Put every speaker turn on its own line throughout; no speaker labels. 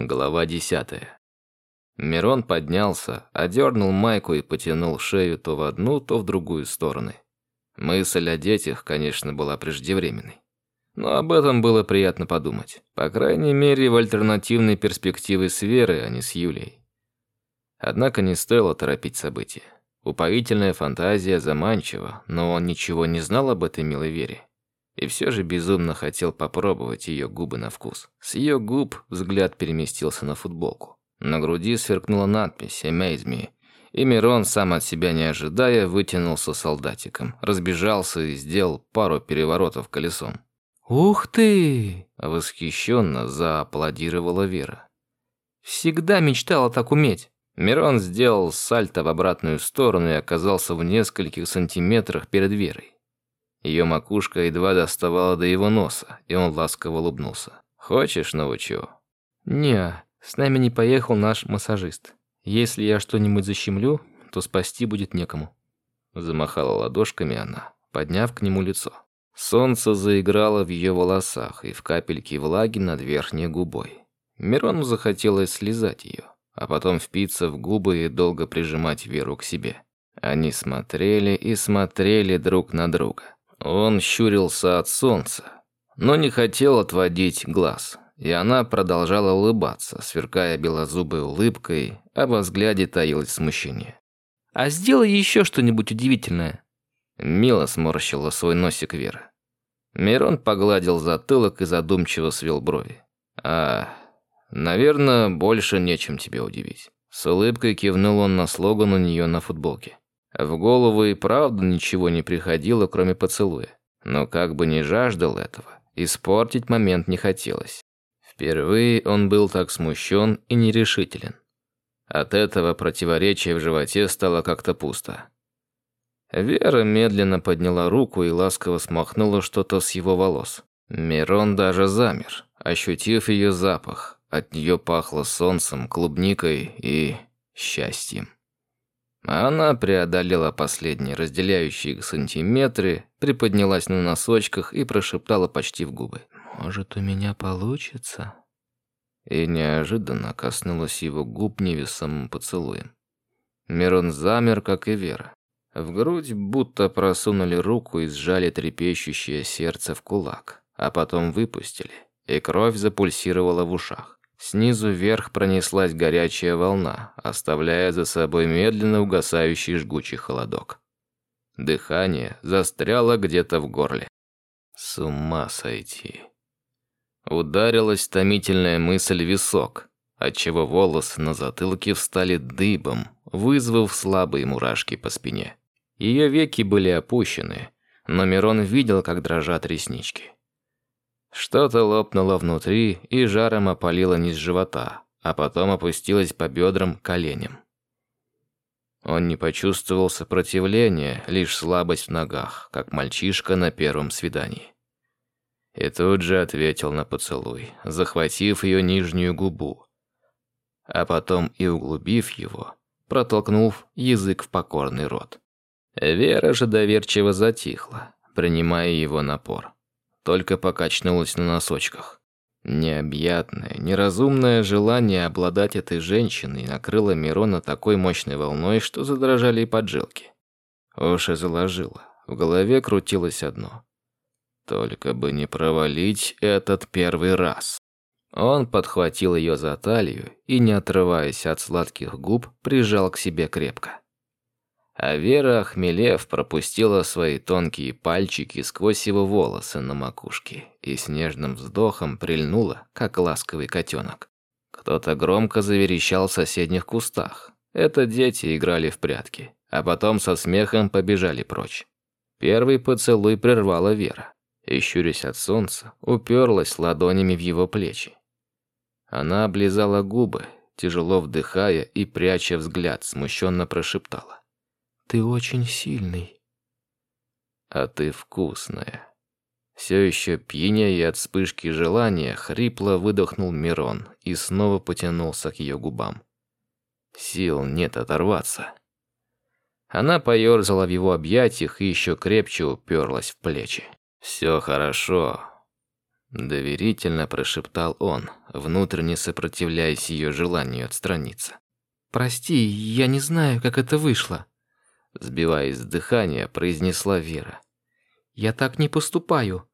Глава десятая. Мирон поднялся, одернул майку и потянул шею то в одну, то в другую стороны. Мысль о детях, конечно, была преждевременной. Но об этом было приятно подумать. По крайней мере, в альтернативной перспективе с Верой, а не с Юлей. Однако не стоило торопить события. Упоительная фантазия заманчива, но он ничего не знал об этой милой Вере. И все же безумно хотел попробовать ее губы на вкус. С ее губ взгляд переместился на футболку. На груди сверкнула надпись «Amaze me». И Мирон, сам от себя не ожидая, вытянулся солдатиком, разбежался и сделал пару переворотов колесом.
«Ух ты!»
– восхищенно зааплодировала Вера.
«Всегда мечтала так уметь».
Мирон сделал сальто в обратную сторону и оказался в нескольких сантиметрах перед Верой. Ее макушка едва доставала до его носа, и он ласково улыбнулся. «Хочешь, научу?»
«Не, с нами не поехал наш массажист. Если я что-нибудь защемлю, то спасти будет некому».
Замахала ладошками она, подняв к нему лицо. Солнце заиграло в ее волосах и в капельке влаги над верхней губой. Мирону захотелось слезать ее, а потом впиться в губы и долго прижимать Веру к себе. Они смотрели и смотрели друг на друга. Он щурился от солнца, но не хотел отводить глаз, и она продолжала улыбаться, сверкая белозубой улыбкой, а во взгляде таилось смущение.
«А сделай еще что-нибудь удивительное».
Мило сморщила свой носик Вера. Мирон погладил затылок и задумчиво свел брови. «А, наверное, больше нечем тебя удивить». С улыбкой кивнул он на слоган у нее на футболке. В голову и правда ничего не приходило, кроме поцелуя. Но как бы ни жаждал этого, испортить момент не хотелось. Впервые он был так смущен и нерешителен. От этого противоречия в животе стало как-то пусто. Вера медленно подняла руку и ласково смахнула что-то с его волос. Мирон даже замер, ощутив ее запах. От нее пахло солнцем, клубникой и счастьем. Она преодолела последние разделяющие их сантиметры, приподнялась на носочках и прошептала почти в губы. «Может, у меня получится?» И неожиданно коснулась его губ невесомым поцелуем. Мирон замер, как и Вера. В грудь будто просунули руку и сжали трепещущее сердце в кулак, а потом выпустили, и кровь запульсировала в ушах. Снизу вверх пронеслась горячая волна, оставляя за собой медленно угасающий жгучий холодок. Дыхание застряло где-то в горле. С ума сойти. Ударилась томительная мысль висок, отчего волосы на затылке встали дыбом, вызвав слабые мурашки по спине. Ее веки были опущены, но Мирон видел, как дрожат реснички. Что-то лопнуло внутри и жаром опалило низ живота, а потом опустилось по бедрам, коленям. Он не почувствовал сопротивления, лишь слабость в ногах, как мальчишка на первом свидании. И тут же ответил на поцелуй, захватив ее нижнюю губу, а потом и углубив его, протолкнув язык в покорный рот. Вера же доверчиво затихла, принимая его напор только покачнулась на носочках. Необъятное, неразумное желание обладать этой женщиной накрыло Мирона такой мощной волной, что задрожали и поджилки. Уши заложило. В голове крутилось одно. Только бы не провалить этот первый раз. Он подхватил ее за талию и, не отрываясь от сладких губ, прижал к себе крепко. А Вера, охмелев, пропустила свои тонкие пальчики сквозь его волосы на макушке и с нежным вздохом прильнула, как ласковый котенок. Кто-то громко заверещал в соседних кустах. Это дети играли в прятки, а потом со смехом побежали прочь. Первый поцелуй прервала Вера, и, от солнца, уперлась ладонями в его плечи. Она облизала губы, тяжело вдыхая и, пряча взгляд, смущенно прошептала. Ты очень сильный. А ты вкусная. Все еще пьянее от вспышки желания, хрипло выдохнул Мирон и снова потянулся к ее губам. Сил нет оторваться. Она поерзала в его объятиях и еще крепче уперлась в плечи. «Все хорошо. Доверительно прошептал он, внутренне сопротивляясь ее желанию отстраниться.
«Прости, я не знаю, как это вышло»,
сбиваясь с дыхания, произнесла Вера.
«Я так не поступаю.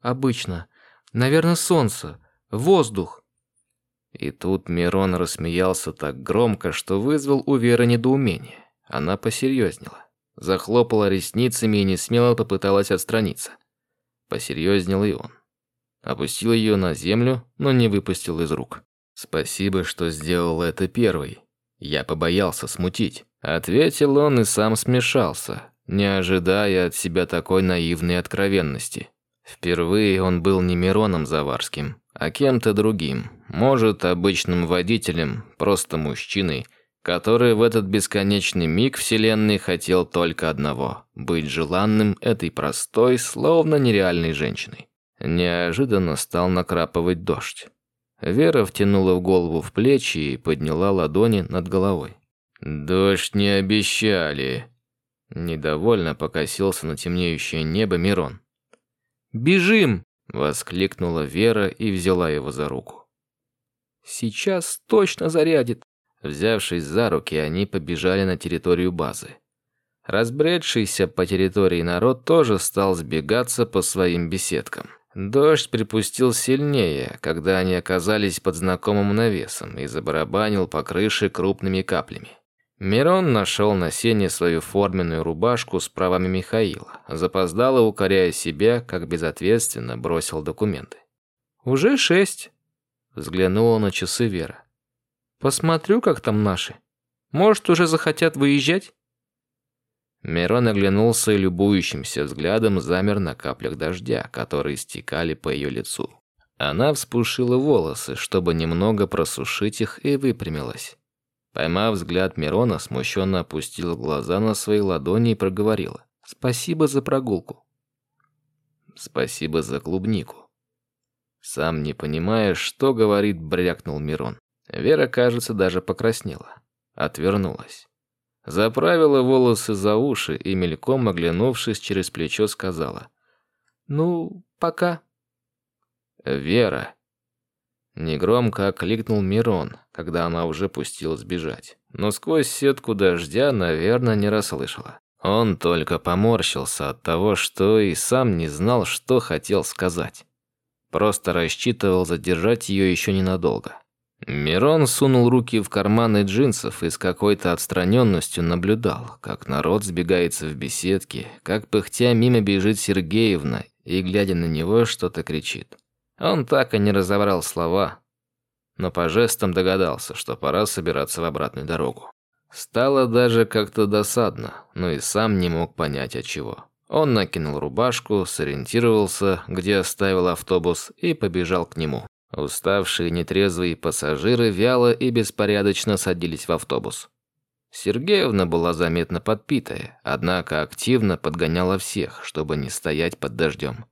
Обычно. Наверное, солнце, воздух».
И тут Мирон рассмеялся так громко, что вызвал у Веры недоумение. Она посерьезнела, захлопала ресницами и не смело попыталась отстраниться. Посерьезнел и он опустил ее на землю, но не выпустил из рук. «Спасибо, что сделал это первый. Я побоялся смутить». Ответил он и сам смешался, не ожидая от себя такой наивной откровенности. Впервые он был не Мироном Заварским, а кем-то другим. Может, обычным водителем, просто мужчиной, который в этот бесконечный миг Вселенной хотел только одного – быть желанным этой простой, словно нереальной женщиной. Неожиданно стал накрапывать дождь. Вера втянула в голову в плечи и подняла ладони над головой. «Дождь не обещали!» Недовольно покосился на темнеющее небо Мирон.
«Бежим!»
– воскликнула Вера и взяла его за руку.
«Сейчас точно зарядит!»
Взявшись за руки, они побежали на территорию базы. Разбредшийся по территории народ тоже стал сбегаться по своим беседкам. Дождь припустил сильнее, когда они оказались под знакомым навесом и забарабанил по крыше крупными каплями. Мирон нашел на сене свою форменную рубашку с правами Михаила, запоздало укоряя себя, как безответственно бросил документы.
«Уже шесть», — взглянула на часы Вера. «Посмотрю, как там наши. Может, уже захотят выезжать?»
Мирон оглянулся и любующимся взглядом замер на каплях дождя, которые стекали по ее лицу. Она вспушила волосы, чтобы немного просушить их, и выпрямилась. Поймав взгляд Мирона, смущенно опустила глаза на свои ладони и проговорила.
«Спасибо за прогулку».
«Спасибо за клубнику». Сам не понимая, что говорит, брякнул Мирон. Вера, кажется, даже покраснела. Отвернулась. Заправила волосы за уши и, мельком оглянувшись через плечо, сказала.
«Ну, пока».
«Вера». Негромко окликнул Мирон, когда она уже пустилась бежать. Но сквозь сетку дождя, наверное, не расслышала. Он только поморщился от того, что и сам не знал, что хотел сказать. Просто рассчитывал задержать ее еще ненадолго. Мирон сунул руки в карманы джинсов и с какой-то отстраненностью наблюдал, как народ сбегается в беседке, как пыхтя мимо бежит Сергеевна и, глядя на него, что-то кричит. Он так и не разобрал слова, но по жестам догадался, что пора собираться в обратную дорогу. Стало даже как-то досадно, но и сам не мог понять от чего. Он накинул рубашку, сориентировался, где оставил автобус, и побежал к нему. Уставшие нетрезвые пассажиры вяло и беспорядочно садились в автобус. Сергеевна была заметно подпитая, однако активно подгоняла всех, чтобы не стоять под дождем.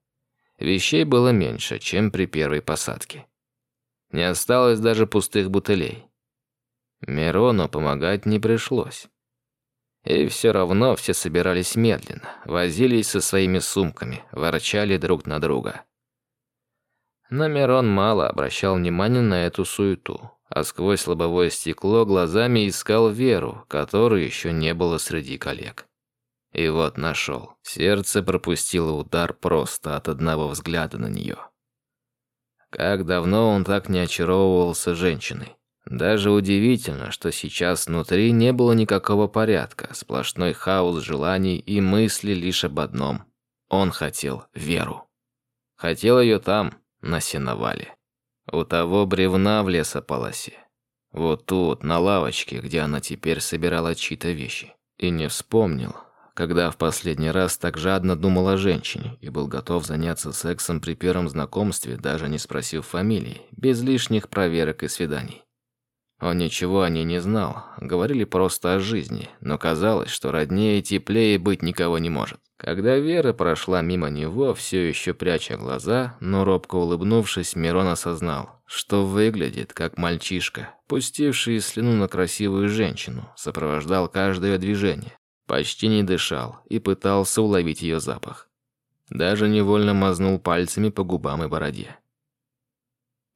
Вещей было меньше, чем при первой посадке. Не осталось даже пустых бутылей. Мирону помогать не пришлось. И все равно все собирались медленно, возились со своими сумками, ворчали друг на друга. Но Мирон мало обращал внимания на эту суету, а сквозь лобовое стекло глазами искал Веру, которой еще не было среди коллег. И вот нашел. Сердце пропустило удар просто от одного взгляда на нее. Как давно он так не очаровывался женщиной. Даже удивительно, что сейчас внутри не было никакого порядка, сплошной хаос желаний и мысли лишь об одном. Он хотел Веру. Хотел ее там, на сеновале. У того бревна в лесополосе. Вот тут, на лавочке, где она теперь собирала чьи-то вещи. И не вспомнил, когда в последний раз так жадно думал о женщине и был готов заняться сексом при первом знакомстве, даже не спросив фамилии, без лишних проверок и свиданий. Он ничего о ней не знал, говорили просто о жизни, но казалось, что роднее и теплее быть никого не может. Когда Вера прошла мимо него, все еще пряча глаза, но робко улыбнувшись, Мирон осознал, что выглядит как мальчишка, пустивший слюну на красивую женщину, сопровождал каждое движение, почти не дышал и пытался уловить ее запах. Даже невольно мазнул пальцами по губам и бороде.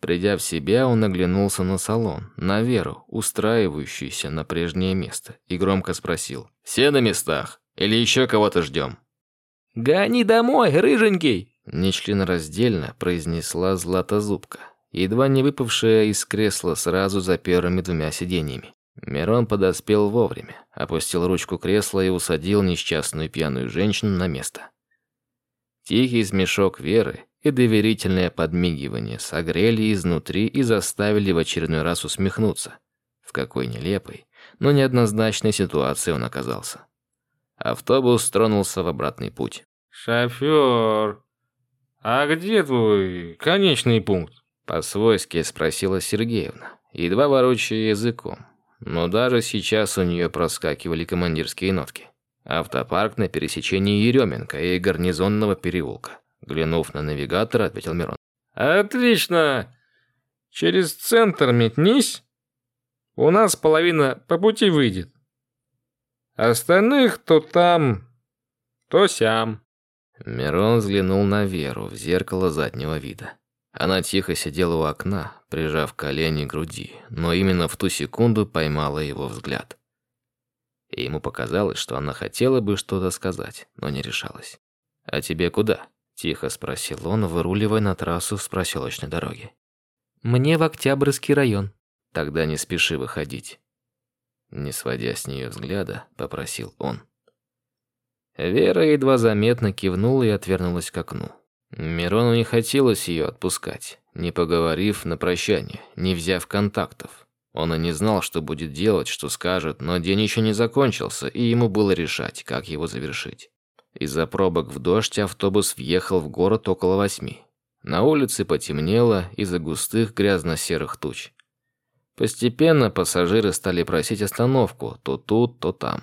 Придя в себя, он оглянулся на салон, на Веру, устраивающуюся на прежнее место, и громко спросил. «Все на местах? Или еще кого-то ждем?»
«Гони домой, рыженький!»
Нечленораздельно произнесла Златозубка, едва не выпавшая из кресла сразу за первыми двумя сиденьями. Мирон подоспел вовремя, опустил ручку кресла и усадил несчастную пьяную женщину на место. Тихий смешок Веры и доверительное подмигивание согрели изнутри и заставили в очередной раз усмехнуться. В какой нелепой, но неоднозначной ситуации он оказался. Автобус тронулся в обратный путь.
«Шофёр, а где твой конечный пункт?»
По-свойски спросила Сергеевна, едва ворочая языком. Но даже сейчас у нее проскакивали командирские нотки. Автопарк на пересечении Еременко и Гарнизонного переулка. Глянув на навигатор, ответил Мирон.
«Отлично! Через центр метнись. У нас половина по пути выйдет. Остальных то там, то сям».
Мирон взглянул на Веру в зеркало заднего вида. Она тихо сидела у окна, прижав колени к груди, но именно в ту секунду поймала его взгляд. И ему показалось, что она хотела бы что-то сказать, но не решалась. «А тебе куда?» – тихо спросил он, выруливая на трассу с проселочной дороги.
«Мне в Октябрьский район».
«Тогда не спеши выходить». Не сводя с нее взгляда, попросил он. Вера едва заметно кивнула и отвернулась к окну. Мирону не хотелось ее отпускать, не поговорив на прощание, не взяв контактов. Он и не знал, что будет делать, что скажет, но день еще не закончился, и ему было решать, как его завершить. Из-за пробок в дождь автобус въехал в город около восьми. На улице потемнело из-за густых грязно-серых туч. Постепенно пассажиры стали просить остановку то тут, то там.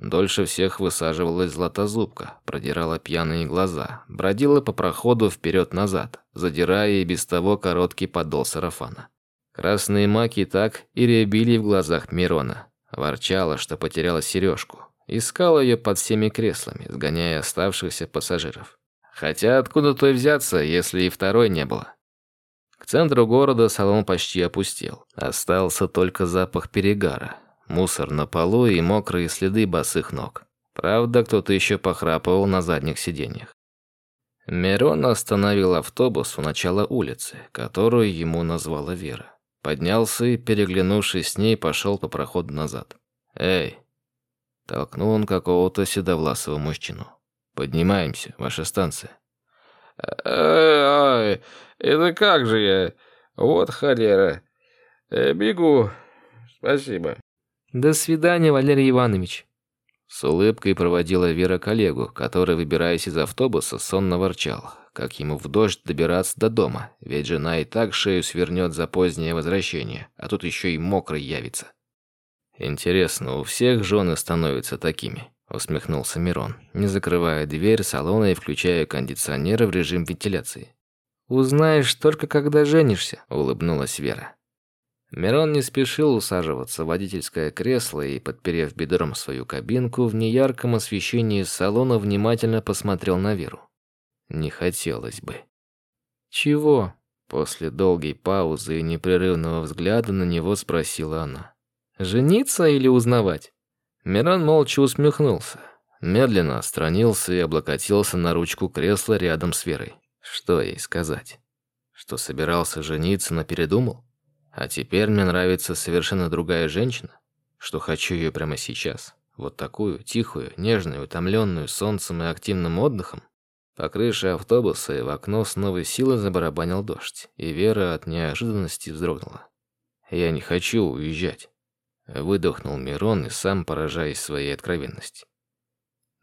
Дольше всех высаживалась златозубка, продирала пьяные глаза, бродила по проходу вперед-назад, задирая и без того короткий подол сарафана. Красные маки так и рябили в глазах Мирона. Ворчала, что потеряла сережку. Искала ее под всеми креслами, сгоняя оставшихся пассажиров. Хотя откуда то взяться, если и второй не было? К центру города салон почти опустел. Остался только запах перегара, Мусор на полу и мокрые следы босых ног. Правда, кто-то еще похрапывал на задних сиденьях. Мирон остановил автобус у начала улицы, которую ему назвала Вера. Поднялся и, переглянувшись с ней, пошел по проходу назад. «Эй!» Толкнул он какого-то седовласого мужчину. «Поднимаемся, ваша станция».
«Ай, это как же я? Вот холера. Э, бегу. Спасибо».
«До свидания, Валерий Иванович».
С улыбкой проводила Вера коллегу, который, выбираясь из автобуса, сонно ворчал, как ему в дождь добираться до дома, ведь жена и так шею свернет за позднее возвращение, а тут еще и мокрый явится. «Интересно, у всех жены становятся такими?» – усмехнулся Мирон, не закрывая дверь салона и включая кондиционер в режим вентиляции.
«Узнаешь только когда женишься», –
улыбнулась Вера. Мирон не спешил усаживаться в водительское кресло и, подперев бедром свою кабинку, в неярком освещении салона внимательно посмотрел на Веру. Не хотелось бы.
«Чего?»
После долгой паузы и непрерывного взгляда на него спросила она.
«Жениться или узнавать?»
Мирон молча усмехнулся, медленно отстранился и облокотился на ручку кресла рядом с Верой. Что ей сказать? Что собирался жениться, но передумал? А теперь мне нравится совершенно другая женщина, что хочу ее прямо сейчас. Вот такую, тихую, нежную, утомленную солнцем и активным отдыхом. По крыше автобуса и в окно с новой силой забарабанил дождь, и Вера от неожиданности вздрогнула. «Я не хочу уезжать», — выдохнул Мирон и сам поражаясь своей откровенности.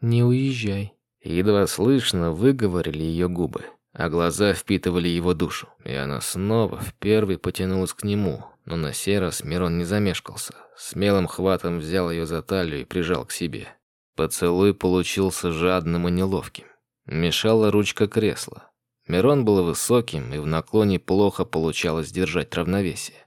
«Не уезжай», —
едва слышно выговорили ее губы а глаза впитывали его душу. И она снова в первый потянулась к нему, но на сей раз Мирон не замешкался. Смелым хватом взял ее за талию и прижал к себе. Поцелуй получился жадным и неловким. Мешала ручка кресла. Мирон был высоким, и в наклоне плохо получалось держать равновесие.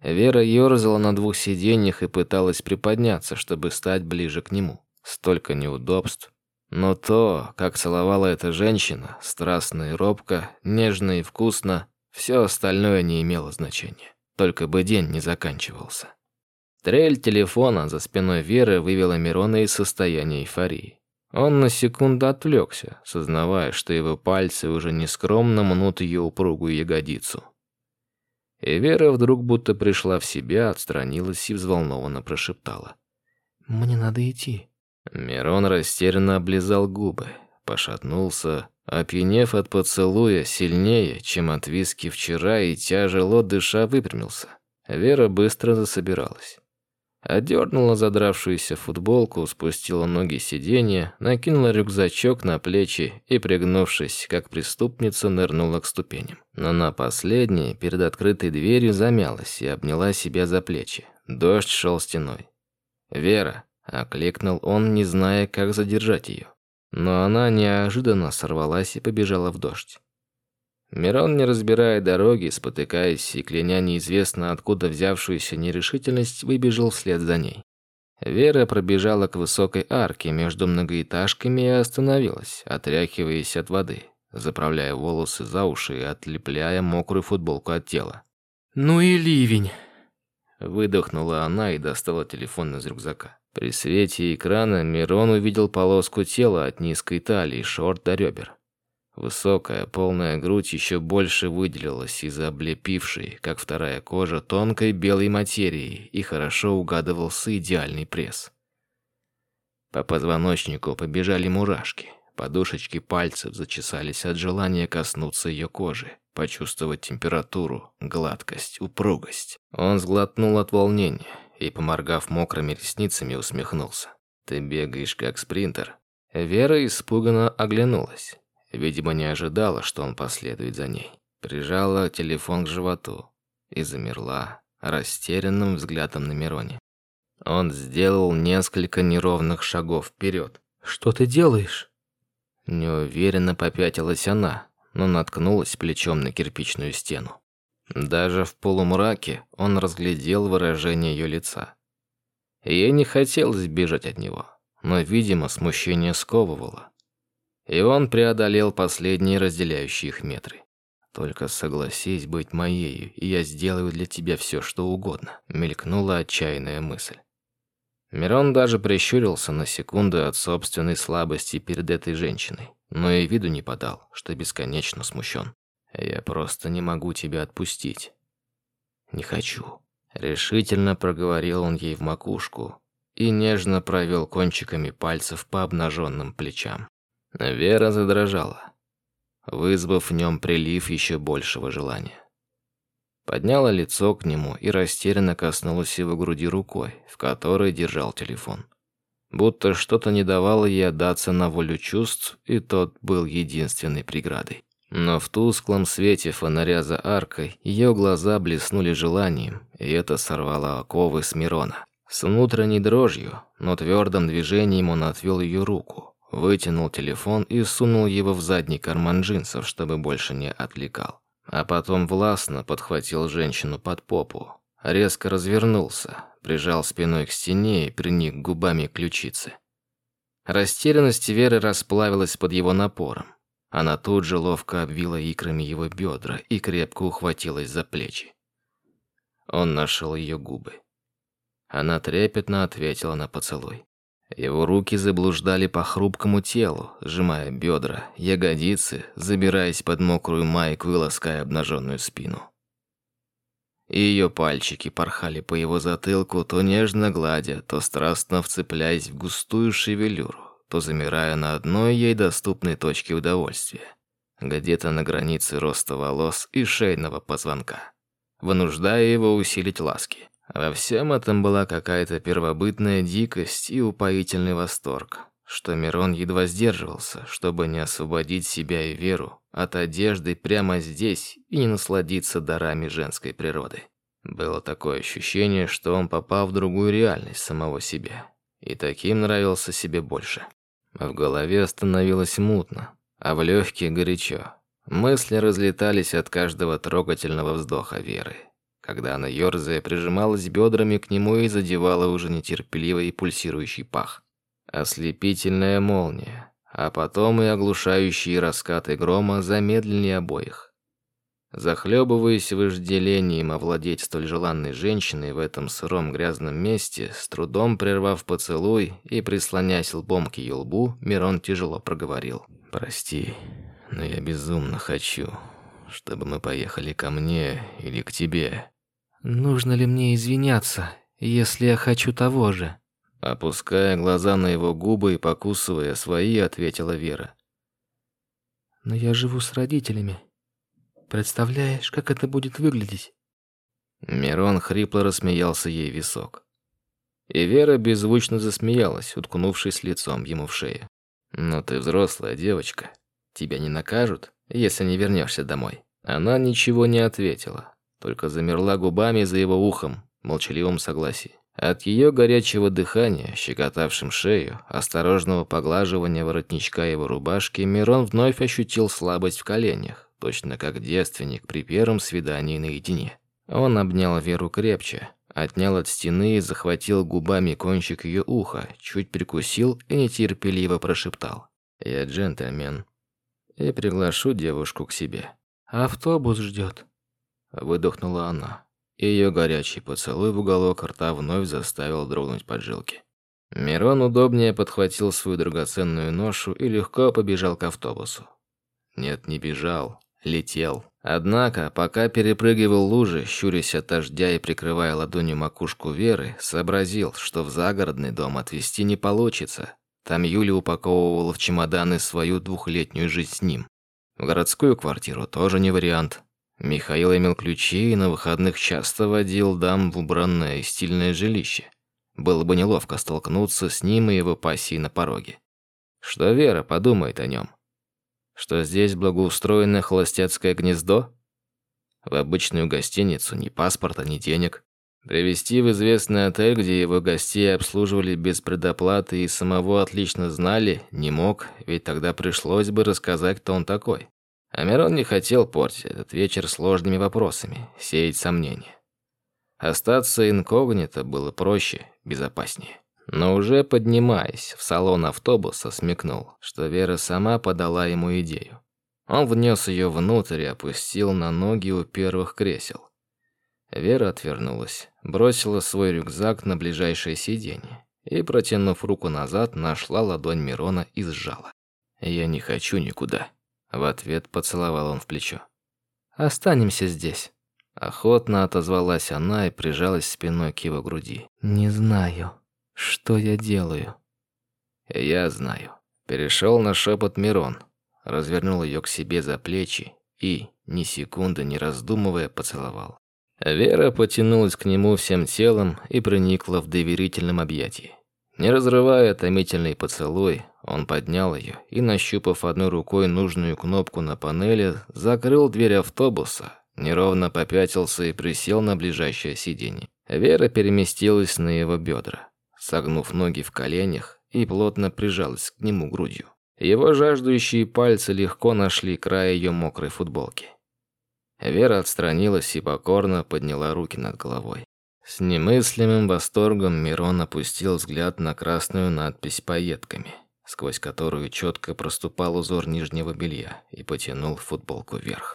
Вера ерзала на двух сиденьях и пыталась приподняться, чтобы стать ближе к нему. Столько неудобств, но то, как целовала эта женщина, страстно и робко, нежно и вкусно, Все остальное не имело значения. Только бы день не заканчивался. Трель телефона за спиной Веры вывела Мирона из состояния эйфории. Он на секунду отвлекся, сознавая, что его пальцы уже нескромно мнут ее упругую ягодицу. И Вера вдруг будто пришла в себя, отстранилась и взволнованно прошептала.
«Мне надо идти».
Мирон растерянно облизал губы, пошатнулся, опьянев от поцелуя сильнее, чем от виски вчера, и тяжело дыша выпрямился. Вера быстро засобиралась. Одернула задравшуюся футболку, спустила ноги сиденья, накинула рюкзачок на плечи и, пригнувшись, как преступница, нырнула к ступеням. Но на последней, перед открытой дверью, замялась и обняла себя за плечи. Дождь шел стеной. «Вера!» – окликнул он, не зная, как задержать ее. Но она неожиданно сорвалась и побежала в дождь. Мирон, не разбирая дороги, спотыкаясь и кляня неизвестно откуда взявшуюся нерешительность, выбежал вслед за ней. Вера пробежала к высокой арке между многоэтажками и остановилась, отряхиваясь от воды, заправляя волосы за уши и отлепляя мокрую футболку от тела.
«Ну и ливень!»
Выдохнула она и достала телефон из рюкзака. При свете экрана Мирон увидел полоску тела от низкой талии, шорт до ребер. Высокая, полная грудь еще больше выделилась из облепившей, как вторая кожа, тонкой белой материи, и хорошо угадывался идеальный пресс. По позвоночнику побежали мурашки. Подушечки пальцев зачесались от желания коснуться ее кожи, почувствовать температуру, гладкость, упругость. Он сглотнул от волнения и, поморгав мокрыми ресницами, усмехнулся. «Ты бегаешь как спринтер». Вера испуганно оглянулась. Видимо, не ожидала, что он последует за ней. Прижала телефон к животу и замерла растерянным взглядом на Мироне. Он сделал несколько неровных шагов вперед.
«Что ты делаешь?»
Неуверенно попятилась она, но наткнулась плечом на кирпичную стену. Даже в полумраке он разглядел выражение ее лица. Ей не хотелось бежать от него, но, видимо, смущение сковывало. И он преодолел последние разделяющие их метры. «Только согласись быть моею, и я сделаю для тебя все, что угодно», — мелькнула отчаянная мысль. Мирон даже прищурился на секунду от собственной слабости перед этой женщиной, но и виду не подал, что бесконечно смущен. «Я просто не могу тебя отпустить». «Не хочу», — решительно проговорил он ей в макушку и нежно провел кончиками пальцев по обнаженным плечам. Вера задрожала, вызвав в нем прилив еще большего желания. Подняла лицо к нему и растерянно коснулась его груди рукой, в которой держал телефон. Будто что-то не давало ей отдаться на волю чувств, и тот был единственной преградой. Но в тусклом свете фонаря за аркой ее глаза блеснули желанием, и это сорвало оковы с Мирона. С внутренней дрожью, но твердым движением он отвел ее руку, Вытянул телефон и сунул его в задний карман джинсов, чтобы больше не отвлекал. А потом властно подхватил женщину под попу. Резко развернулся, прижал спиной к стене и приник губами к ключице. Растерянность Веры расплавилась под его напором. Она тут же ловко обвила икрами его бедра и крепко ухватилась за плечи. Он нашел ее губы. Она трепетно ответила на поцелуй. Его руки заблуждали по хрупкому телу, сжимая бедра, ягодицы, забираясь под мокрую майку и лаская обнаженную спину. И ее пальчики порхали по его затылку, то нежно гладя, то страстно вцепляясь в густую шевелюру, то замирая на одной ей доступной точке удовольствия, где-то на границе роста волос и шейного позвонка, вынуждая его усилить ласки. Во всем этом была какая-то первобытная дикость и упоительный восторг, что Мирон едва сдерживался, чтобы не освободить себя и веру от одежды прямо здесь и не насладиться дарами женской природы. Было такое ощущение, что он попал в другую реальность самого себя, и таким нравился себе больше. В голове становилось мутно, а в легкие горячо. Мысли разлетались от каждого трогательного вздоха веры когда она, ерзая, прижималась бедрами к нему и задевала уже нетерпеливый и пульсирующий пах. Ослепительная молния, а потом и оглушающие раскаты грома замедлили обоих. Захлебываясь вожделением овладеть столь желанной женщиной в этом сыром грязном месте, с трудом прервав поцелуй и прислонясь лбом к ее лбу, Мирон тяжело проговорил. «Прости, но я безумно хочу, чтобы мы поехали ко мне или к тебе».
«Нужно ли мне извиняться, если я хочу того же?»
Опуская глаза на его губы и покусывая свои, ответила Вера.
«Но я живу с родителями. Представляешь, как это будет выглядеть?»
Мирон хрипло рассмеялся ей в висок. И Вера беззвучно засмеялась, уткнувшись лицом ему в шею. «Но ты взрослая девочка. Тебя не накажут, если не вернешься домой». Она ничего не ответила, только замерла губами за его ухом, в молчаливом согласии. От ее горячего дыхания, щекотавшим шею, осторожного поглаживания воротничка его рубашки, Мирон вновь ощутил слабость в коленях точно как девственник при первом свидании наедине. Он обнял Веру крепче, отнял от стены и захватил губами кончик ее уха, чуть прикусил и нетерпеливо прошептал. «Я джентльмен и приглашу девушку к себе».
«Автобус ждет», —
выдохнула она. Ее горячий поцелуй в уголок рта вновь заставил дрогнуть поджилки. Мирон удобнее подхватил свою драгоценную ношу и легко побежал к автобусу. Нет, не бежал, летел. Однако, пока перепрыгивал лужи, щурясь от дождя и прикрывая ладонью макушку Веры, сообразил, что в загородный дом отвезти не получится. Там Юля упаковывала в чемоданы свою двухлетнюю жизнь с ним. В городскую квартиру тоже не вариант. Михаил имел ключи и на выходных часто водил дам в убранное и стильное жилище. Было бы неловко столкнуться с ним и его пассией на пороге. Что Вера подумает о нем? Что здесь благоустроенное холостяцкое гнездо? В обычную гостиницу ни паспорта, ни денег. Привезти в известный отель, где его гостей обслуживали без предоплаты и самого отлично знали, не мог, ведь тогда пришлось бы рассказать, кто он такой. А Мирон не хотел портить этот вечер сложными вопросами, сеять сомнения. Остаться инкогнито было проще, безопаснее. Но уже поднимаясь в салон автобуса, смекнул, что Вера сама подала ему идею. Он внес ее внутрь и опустил на ноги у первых кресел. Вера отвернулась, бросила свой рюкзак на ближайшее сиденье и, протянув руку назад, нашла ладонь Мирона и сжала. «Я не хочу никуда», — в ответ поцеловал он в плечо.
«Останемся здесь».
Охотно отозвалась она и прижалась спиной к его груди.
«Не знаю», что я делаю?
Я знаю. Перешел на шепот Мирон, развернул ее к себе за плечи и, ни секунды не раздумывая, поцеловал. Вера потянулась к нему всем телом и проникла в доверительном объятии. Не разрывая томительный поцелуй, он поднял ее и, нащупав одной рукой нужную кнопку на панели, закрыл дверь автобуса, неровно попятился и присел на ближайшее сиденье. Вера переместилась на его бедра согнув ноги в коленях и плотно прижалась к нему грудью. Его жаждущие пальцы легко нашли край ее мокрой футболки. Вера отстранилась и покорно подняла руки над головой. С немыслимым восторгом Мирон опустил взгляд на красную надпись пайетками, сквозь которую четко проступал узор нижнего белья, и потянул футболку вверх.